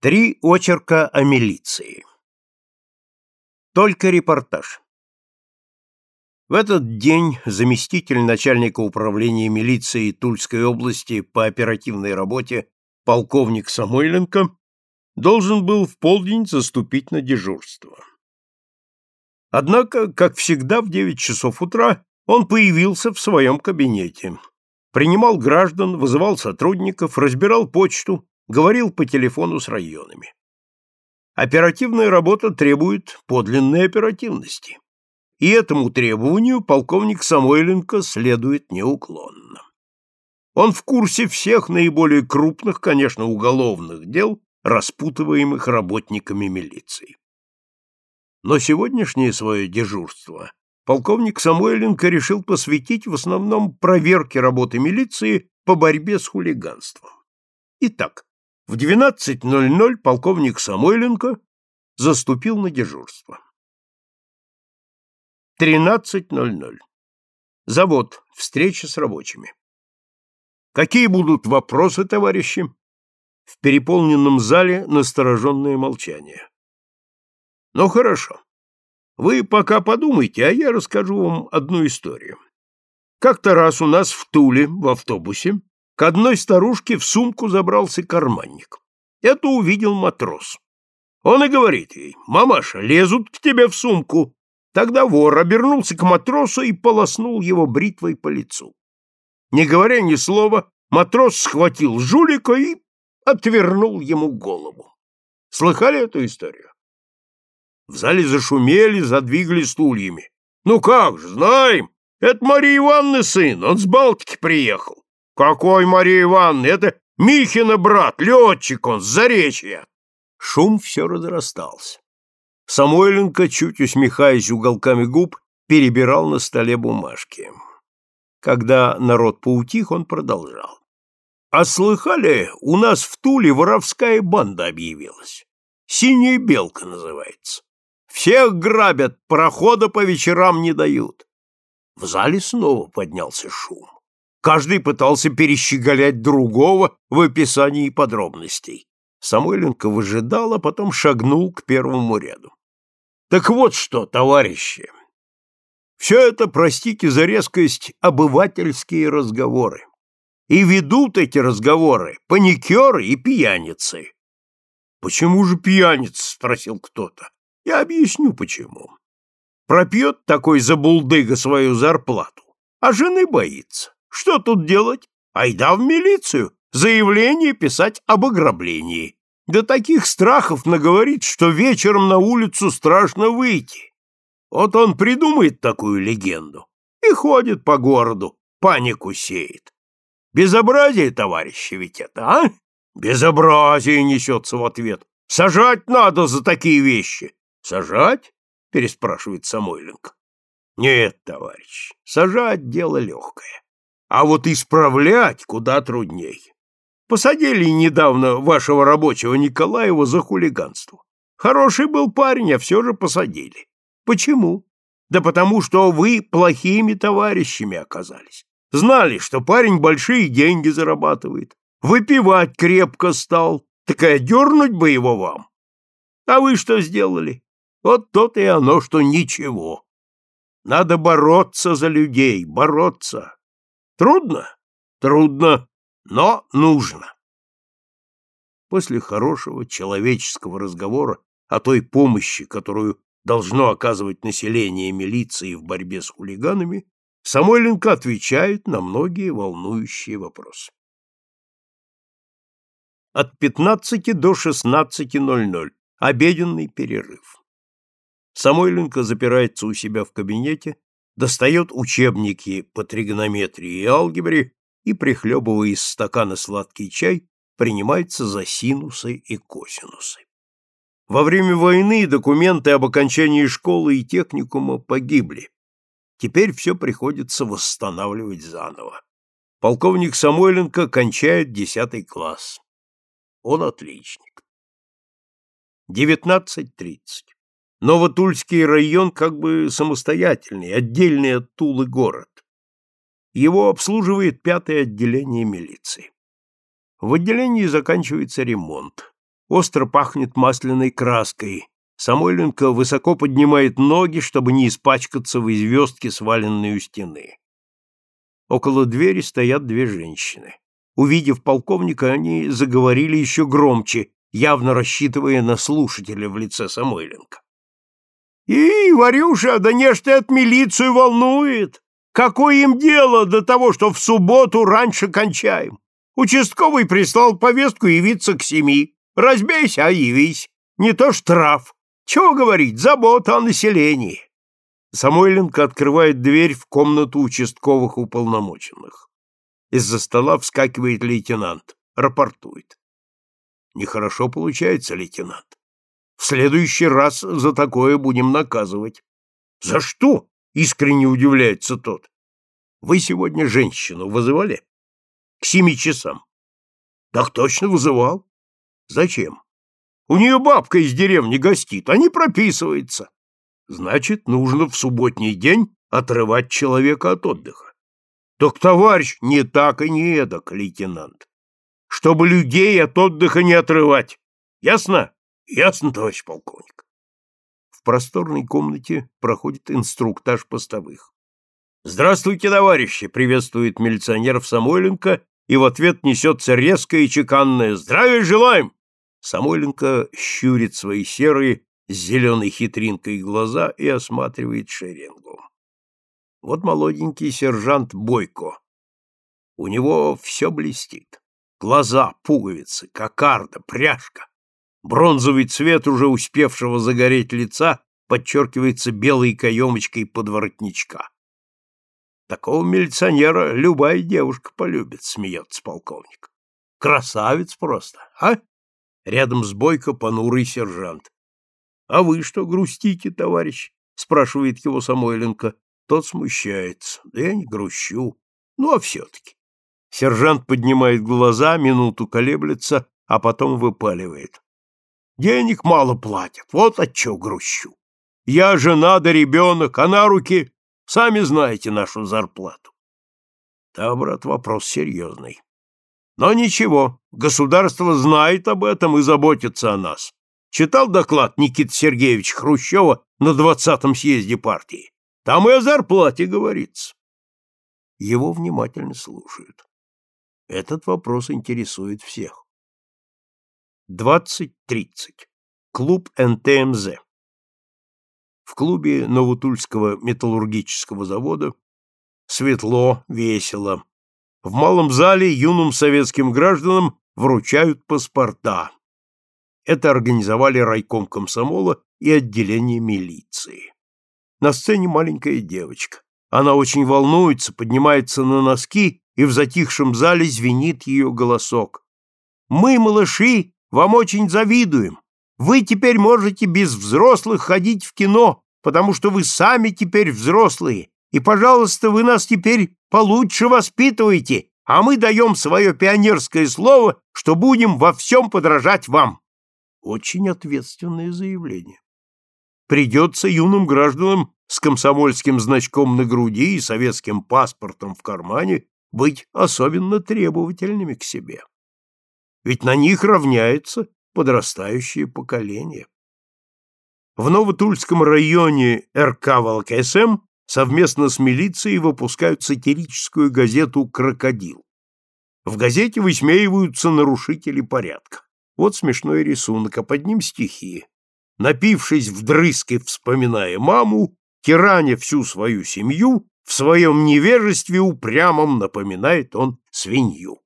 Три очерка о милиции. Только репортаж. В этот день заместитель начальника управления милиции Тульской области по оперативной работе полковник Самойленко должен был в полдень заступить на дежурство. Однако, как всегда, в девять часов утра он появился в своем кабинете, принимал граждан, вызывал сотрудников, разбирал почту, говорил по телефону с районами. Оперативная работа требует подлинной оперативности. И этому требованию полковник Самойленко следует неуклонно. Он в курсе всех наиболее крупных, конечно, уголовных дел, распутываемых работниками милиции. Но сегодняшнее свое дежурство полковник Самойленко решил посвятить в основном проверке работы милиции по борьбе с хулиганством. Итак, в 12.00 полковник Самойленко заступил на дежурство. 13.00. Завод. Встреча с рабочими. Какие будут вопросы, товарищи? В переполненном зале настороженное молчание. Ну хорошо. Вы пока подумайте, а я расскажу вам одну историю. Как-то раз у нас в Туле в автобусе к одной старушке в сумку забрался карманник. Это увидел матрос. Он и говорит ей, «Мамаша, лезут к тебе в сумку». Тогда вор обернулся к матросу и полоснул его бритвой по лицу. Не говоря ни слова, матрос схватил жулика и отвернул ему голову. Слыхали эту историю? В зале зашумели, задвигали стульями. «Ну как же, знаем! Это Мария Ивановна сын, он с Балтики приехал. «Какой Мария Ивановна? Это Михина брат, летчик он, с Заречья!» Шум все разрастался. Самойленко, чуть усмехаясь уголками губ, перебирал на столе бумажки. Когда народ поутих, он продолжал. «А слыхали, у нас в Туле воровская банда объявилась. Синяя белка называется. Всех грабят, прохода по вечерам не дают». В зале снова поднялся шум. Каждый пытался перещеголять другого в описании подробностей. Самойленко выжидал, а потом шагнул к первому ряду. Так вот что, товарищи, все это, простите за резкость, обывательские разговоры. И ведут эти разговоры паникеры и пьяницы. Почему же пьяниц? спросил кто-то. Я объясню почему. Пропьет такой забулдыга свою зарплату, а жены боится. Что тут делать? Айда в милицию, заявление писать об ограблении. Да таких страхов наговорит, что вечером на улицу страшно выйти. Вот он придумает такую легенду и ходит по городу, панику сеет. Безобразие, товарищи, ведь это, а? Безобразие несется в ответ. Сажать надо за такие вещи. Сажать? Переспрашивает Самойленко. Нет, товарищ, сажать дело легкое. А вот исправлять куда трудней. Посадили недавно вашего рабочего Николаева за хулиганство. Хороший был парень, а все же посадили. Почему? Да потому что вы плохими товарищами оказались. Знали, что парень большие деньги зарабатывает. Выпивать крепко стал. Так и одернуть бы его вам. А вы что сделали? Вот то и оно, что ничего. Надо бороться за людей, бороться. Трудно? Трудно, но нужно. После хорошего человеческого разговора о той помощи, которую должно оказывать население милиции в борьбе с хулиганами, Самойленко отвечает на многие волнующие вопросы. От 15 до 16.00. Обеденный перерыв. Самойленко запирается у себя в кабинете достает учебники по тригонометрии и алгебре и, прихлебывая из стакана сладкий чай, принимается за синусы и косинусы. Во время войны документы об окончании школы и техникума погибли. Теперь все приходится восстанавливать заново. Полковник Самойленко кончает десятый класс. Он отличник. 19.30. Новотульский район как бы самостоятельный, отдельный от Тулы город. Его обслуживает пятое отделение милиции. В отделении заканчивается ремонт. Остро пахнет масляной краской. Самойленко высоко поднимает ноги, чтобы не испачкаться в известке, сваленной у стены. Около двери стоят две женщины. Увидев полковника, они заговорили еще громче, явно рассчитывая на слушателя в лице Самойленко. «И, Варюша, да не ж ты от милицию волнует! Какое им дело до того, что в субботу раньше кончаем? Участковый прислал повестку явиться к семи. Разбейся, а явись. Не то штраф. Чего говорить, забота о населении. Самойленко открывает дверь в комнату участковых уполномоченных. Из-за стола вскакивает лейтенант, рапортует. Нехорошо получается, лейтенант. В следующий раз за такое будем наказывать. За что? Искренне удивляется тот. Вы сегодня женщину вызывали? К семи часам. Так точно вызывал. Зачем? У нее бабка из деревни гостит, а не прописывается. Значит, нужно в субботний день отрывать человека от отдыха. Так, товарищ, не так и не эдак, лейтенант. Чтобы людей от отдыха не отрывать. Ясно? Ясно, товарищ полковник. В просторной комнате проходит инструктаж постовых. «Здравствуйте, товарищи!» — приветствует милиционеров Самойленко, и в ответ несется резкое и чеканное «Здравия желаем!» Самойленко щурит свои серые с зеленой хитринкой глаза и осматривает шеренгу. Вот молоденький сержант Бойко. У него все блестит. Глаза, пуговицы, кокарда, пряжка. Бронзовый цвет уже успевшего загореть лица подчеркивается белой каемочкой подворотничка. Такого милиционера любая девушка полюбит, смеется полковник. Красавец просто, а? Рядом с Бойко понурый сержант. — А вы что грустите, товарищ? — спрашивает его Самойленко. Тот смущается. — Да я не грущу. Ну, а все-таки. Сержант поднимает глаза, минуту колеблется, а потом выпаливает. — Денег мало платят, вот отчего грущу. Я жена да ребенок, а на руки сами знаете нашу зарплату. Да, брат, вопрос серьезный. Но ничего, государство знает об этом и заботится о нас. Читал доклад Никиты Сергеевича Хрущева на двадцатом съезде партии? Там и о зарплате говорится. Его внимательно слушают. Этот вопрос интересует всех. 20.30. Клуб НТМЗ. В клубе Новотульского металлургического завода светло, весело. В малом зале юным советским гражданам вручают паспорта. Это организовали райком комсомола и отделение милиции. На сцене маленькая девочка. Она очень волнуется, поднимается на носки, и в затихшем зале звенит ее голосок. «Мы, малыши, вам очень завидуем. Вы теперь можете без взрослых ходить в кино, потому что вы сами теперь взрослые, и, пожалуйста, вы нас теперь получше воспитываете, а мы даем свое пионерское слово, что будем во всем подражать вам. Очень ответственное заявление. Придется юным гражданам с комсомольским значком на груди и советским паспортом в кармане быть особенно требовательными к себе. Ведь на них равняется подрастающее поколение. В Новотульском районе РК ВЛКСМ совместно с милицией выпускают сатирическую газету «Крокодил». В газете высмеиваются нарушители порядка. Вот смешной рисунок, а под ним стихи. Напившись вдрызг и вспоминая маму, тираня всю свою семью, в своем невежестве упрямом напоминает он свинью.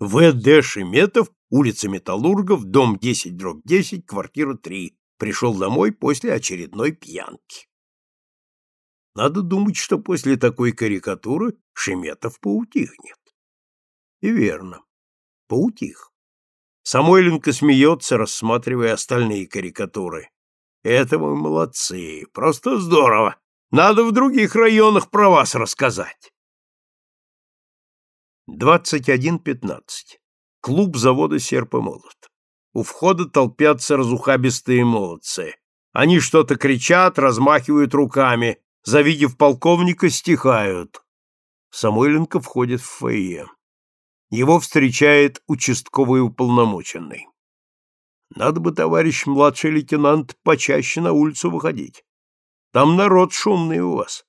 В.Д. Шеметов, улица Металлургов, дом 10, дробь 10, квартира 3, пришел домой после очередной пьянки. Надо думать, что после такой карикатуры Шеметов поутихнет. И верно, поутих. Самойленко смеется, рассматривая остальные карикатуры. Это вы молодцы, просто здорово. Надо в других районах про вас рассказать. 21.15. Клуб завода «Серп и молот». У входа толпятся разухабистые молодцы. Они что-то кричат, размахивают руками, завидев полковника, стихают. Самойленко входит в фойе. Его встречает участковый уполномоченный. Надо бы, товарищ младший лейтенант, почаще на улицу выходить. Там народ шумный у вас.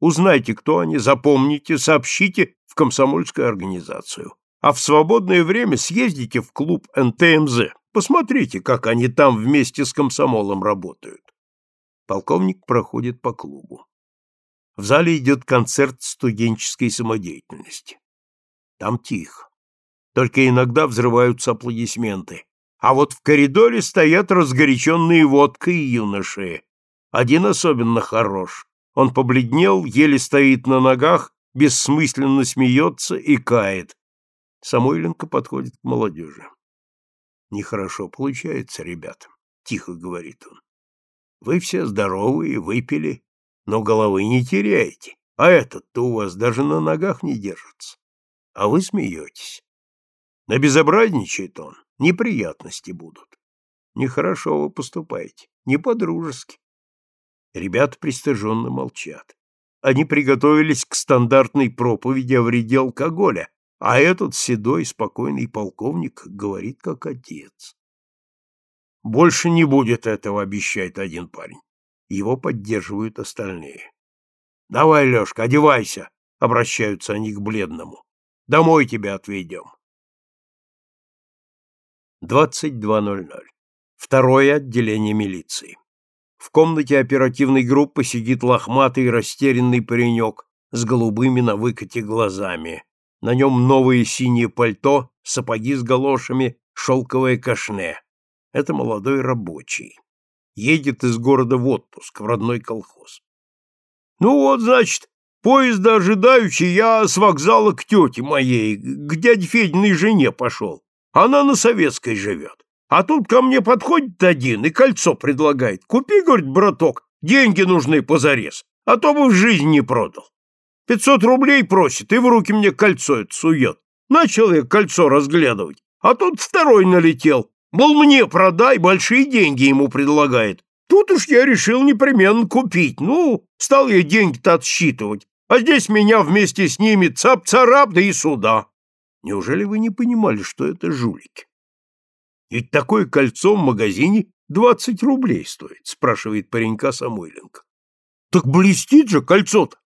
Узнайте, кто они, запомните, сообщите в комсомольскую организацию. А в свободное время съездите в клуб НТМЗ. Посмотрите, как они там вместе с комсомолом работают. Полковник проходит по клубу. В зале идет концерт студенческой самодеятельности. Там тихо. Только иногда взрываются аплодисменты. А вот в коридоре стоят разгоряченные водкой юноши. Один особенно хорош. Он побледнел, еле стоит на ногах, бессмысленно смеется и кает. Самойленко подходит к молодежи. Нехорошо получается, ребята, тихо говорит он. Вы все здоровые, выпили, но головы не теряете, а этот-то у вас даже на ногах не держится. А вы смеетесь. Набезобразничает он, неприятности будут. Нехорошо вы поступаете, не по-дружески. Ребята пристыженно молчат. Они приготовились к стандартной проповеди о вреде алкоголя, а этот седой, спокойный полковник говорит как отец. Больше не будет этого, обещает один парень. Его поддерживают остальные. Давай, Лешка, одевайся, обращаются они к бледному. Домой тебя отведем. 22.00. Второе отделение милиции. В комнате оперативной группы сидит лохматый растерянный паренек с голубыми на выкате глазами. На нем новое синее пальто, сапоги с галошами, шелковое кашне. Это молодой рабочий. Едет из города в отпуск, в родной колхоз. Ну вот, значит, поезда ожидающий, я с вокзала к тете моей, к дяде Фединой жене пошел. Она на Советской живет. А тут ко мне подходит один и кольцо предлагает. Купи, говорит, браток, деньги нужны позарез, а то бы в жизнь не продал. Пятьсот рублей просит и в руки мне кольцо это сует. Начал я кольцо разглядывать, а тут второй налетел. Мол, мне продай, большие деньги ему предлагает. Тут уж я решил непременно купить. Ну, стал я деньги-то отсчитывать. А здесь меня вместе с ними цап-царап, да и сюда. Неужели вы не понимали, что это жулики? Ведь такое кольцо в магазине двадцать рублей стоит, спрашивает паренька Самойленко. Так блестит же кольцо-то.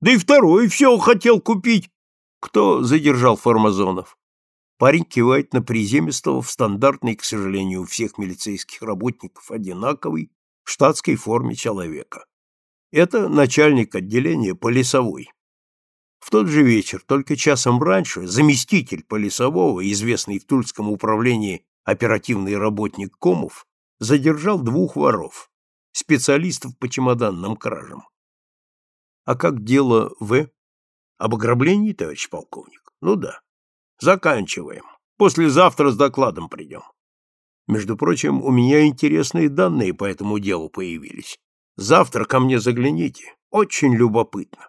Да и второй все хотел купить. Кто задержал Формазонов? Парень кивает на приземистого в стандартной, к сожалению, у всех милицейских работников одинаковой, штатской форме человека. Это начальник отделения полисовой. В тот же вечер, только часом раньше, заместитель полисового, известный в Тульском управлении оперативный работник Комов задержал двух воров, специалистов по чемоданным кражам. А как дело В? Об ограблении, товарищ полковник? Ну да. Заканчиваем. Послезавтра с докладом придем. Между прочим, у меня интересные данные по этому делу появились. Завтра ко мне загляните. Очень любопытно.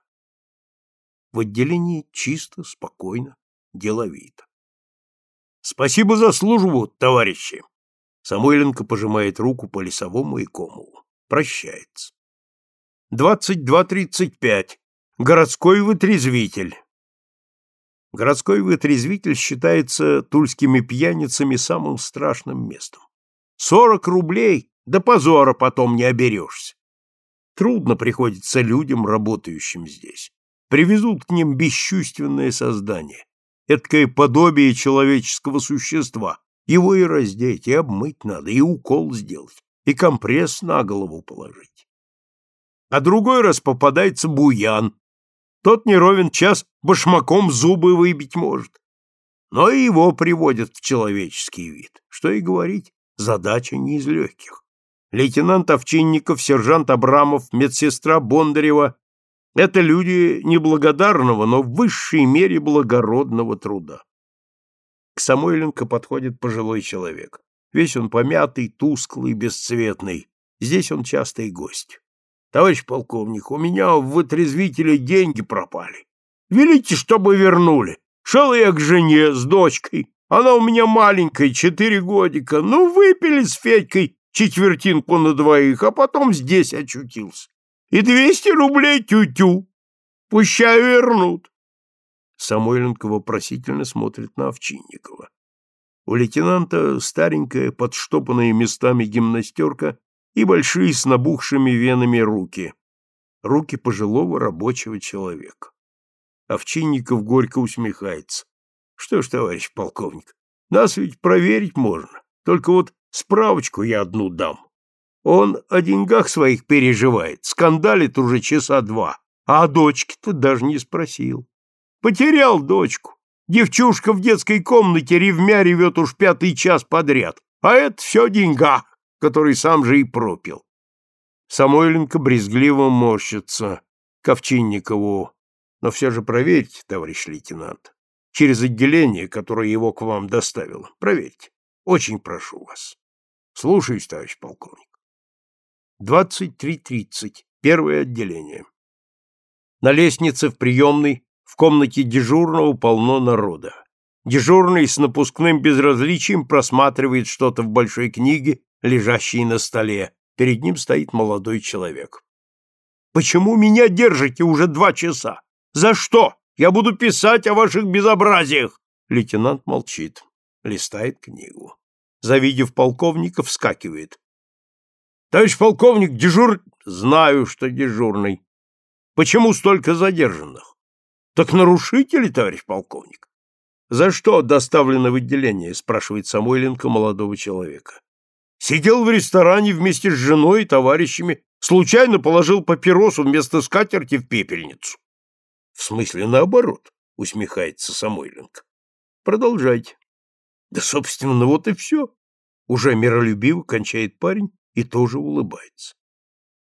В отделении чисто, спокойно, деловито. Спасибо за службу, товарищи. Самойленко пожимает руку по лесовому и Комову. Прощается. 22.35. Городской вытрезвитель. Городской вытрезвитель считается тульскими пьяницами самым страшным местом. Сорок рублей, да позора потом не оберешься. Трудно приходится людям, работающим здесь. Привезут к ним бесчувственное создание, эткое подобие человеческого существа. Его и раздеть, и обмыть надо, и укол сделать, и компресс на голову положить. А другой раз попадается буян. Тот не ровен час башмаком зубы выбить может. Но и его приводят в человеческий вид. Что и говорить, задача не из легких. Лейтенант Овчинников, сержант Абрамов, медсестра Бондарева это люди неблагодарного, но в высшей мере благородного труда. К Самойленко подходит пожилой человек. Весь он помятый, тусклый, бесцветный. Здесь он частый гость. Товарищ полковник, у меня в вытрезвителе деньги пропали. Велите, чтобы вернули. Шел я к жене с дочкой. Она у меня маленькая, четыре годика. Ну, выпили с Федькой четвертинку на двоих, а потом здесь очутился и двести рублей тю-тю. Пущай вернут. Самойленко вопросительно смотрит на Овчинникова. У лейтенанта старенькая, подштопанная местами гимнастерка и большие с набухшими венами руки. Руки пожилого рабочего человека. Овчинников горько усмехается. Что ж, товарищ полковник, нас ведь проверить можно. Только вот справочку я одну дам. Он о деньгах своих переживает, скандалит уже часа два, а о дочке-то даже не спросил. Потерял дочку. Девчушка в детской комнате ревмя ревет уж пятый час подряд, а это все о деньгах, который сам же и пропил. Самойленко брезгливо морщится к Овчинникову. Но все же проверьте, товарищ лейтенант, через отделение, которое его к вам доставило. Проверьте. Очень прошу вас. Слушаюсь, товарищ полковник. 23.30. Первое отделение. На лестнице в приемной в комнате дежурного полно народа. Дежурный с напускным безразличием просматривает что-то в большой книге, лежащей на столе. Перед ним стоит молодой человек. «Почему меня держите уже два часа? За что? Я буду писать о ваших безобразиях!» Лейтенант молчит, листает книгу. Завидев полковника, вскакивает. «Товарищ полковник, дежур...» «Знаю, что дежурный. Почему столько задержанных?» Так нарушители, товарищ полковник. За что доставлено в отделение? спрашивает Самойленко молодого человека. Сидел в ресторане вместе с женой и товарищами, случайно положил папиросу вместо скатерти в пепельницу. В смысле наоборот, усмехается Самойленко. Продолжайте. Да, собственно, вот и все. Уже миролюбиво кончает парень и тоже улыбается.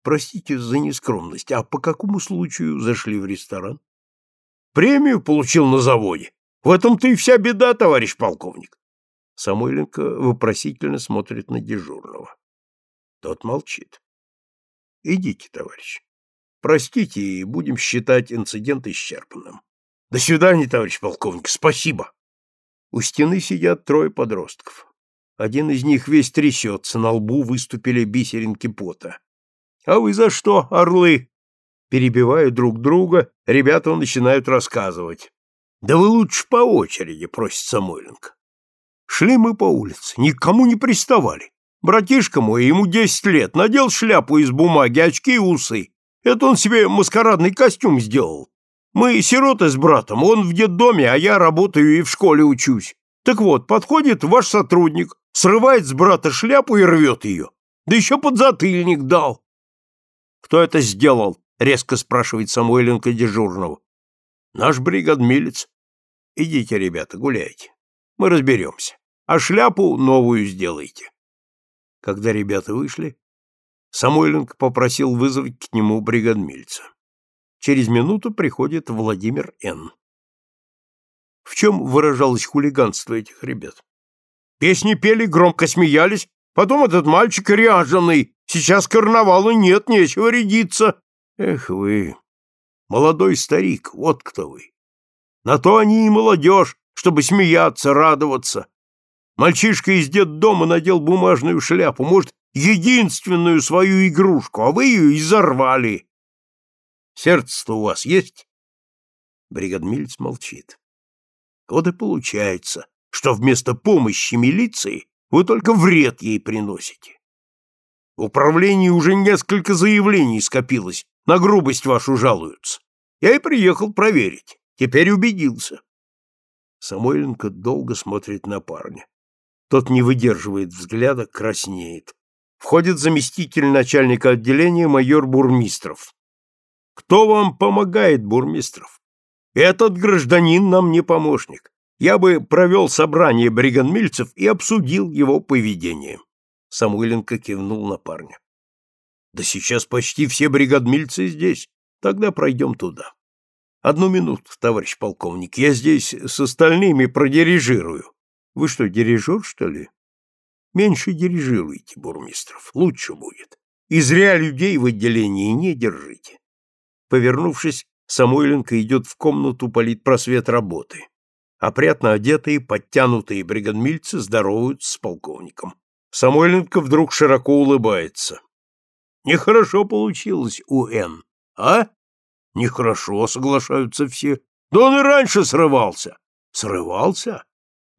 Простите за нескромность, а по какому случаю зашли в ресторан? Премию получил на заводе. В этом-то и вся беда, товарищ полковник. Самойленко вопросительно смотрит на дежурного. Тот молчит. Идите, товарищ. Простите, и будем считать инцидент исчерпанным. До свидания, товарищ полковник. Спасибо. У стены сидят трое подростков. Один из них весь трясется, на лбу выступили бисеринки пота. — А вы за что, орлы? Перебивая друг друга, ребята начинают рассказывать. «Да вы лучше по очереди», — просит Самойленко. Шли мы по улице, никому не приставали. Братишка мой, ему десять лет, надел шляпу из бумаги, очки и усы. Это он себе маскарадный костюм сделал. Мы сироты с братом, он в детдоме, а я работаю и в школе учусь. Так вот, подходит ваш сотрудник, срывает с брата шляпу и рвет ее. Да еще подзатыльник дал. Кто это сделал? резко спрашивает Самойленко дежурного. Наш бригадмилец. Идите, ребята, гуляйте. Мы разберемся. А шляпу новую сделайте. Когда ребята вышли, Самойленко попросил вызвать к нему бригадмильца. Через минуту приходит Владимир Н. В чем выражалось хулиганство этих ребят? Песни пели, громко смеялись, потом этот мальчик ряженый, сейчас карнавала нет, нечего рядиться, Эх вы, молодой старик, вот кто вы. На то они и молодежь, чтобы смеяться, радоваться. Мальчишка из детдома надел бумажную шляпу, может, единственную свою игрушку, а вы ее изорвали. Сердце-то у вас есть? Бригадмилец молчит. Вот и получается, что вместо помощи милиции вы только вред ей приносите. В управлении уже несколько заявлений скопилось на грубость вашу жалуются. Я и приехал проверить. Теперь убедился. Самойленко долго смотрит на парня. Тот не выдерживает взгляда, краснеет. Входит заместитель начальника отделения майор Бурмистров. Кто вам помогает, Бурмистров? Этот гражданин нам не помощник. Я бы провел собрание бригадмильцев и обсудил его поведение. Самойленко кивнул на парня. Да сейчас почти все бригадмильцы здесь. Тогда пройдем туда. Одну минуту, товарищ полковник. Я здесь с остальными продирижирую. Вы что, дирижер, что ли? Меньше дирижируйте, Бурмистров. Лучше будет. И зря людей в отделении не держите. Повернувшись, Самойленко идет в комнату политпросвет работы. Опрятно одетые, подтянутые бригадмильцы здороваются с полковником. Самойленко вдруг широко улыбается. Нехорошо получилось у Н. А? Нехорошо, соглашаются все. Да он и раньше срывался. Срывался?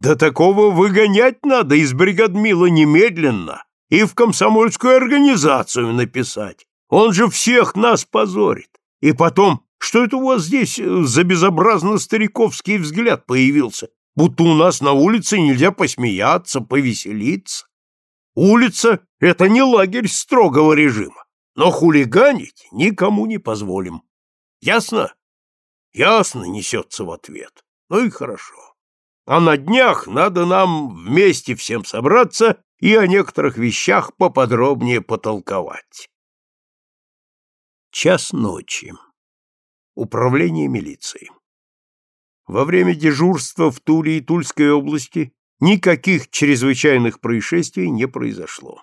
Да такого выгонять надо из бригадмила немедленно и в комсомольскую организацию написать. Он же всех нас позорит. И потом, что это у вас здесь э, за безобразно стариковский взгляд появился, будто у нас на улице нельзя посмеяться, повеселиться? Улица — это не лагерь строгого режима, но хулиганить никому не позволим. Ясно? Ясно несется в ответ. Ну и хорошо. А на днях надо нам вместе всем собраться и о некоторых вещах поподробнее потолковать. Час ночи. Управление милиции. Во время дежурства в Туле и Тульской области никаких чрезвычайных происшествий не произошло.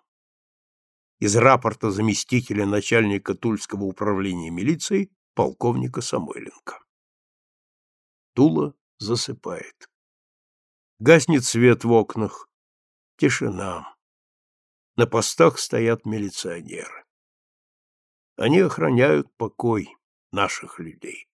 Из рапорта заместителя начальника Тульского управления милиции полковника Самойленко. Тула засыпает. Гаснет свет в окнах. Тишина. На постах стоят милиционеры. Они охраняют покой наших людей.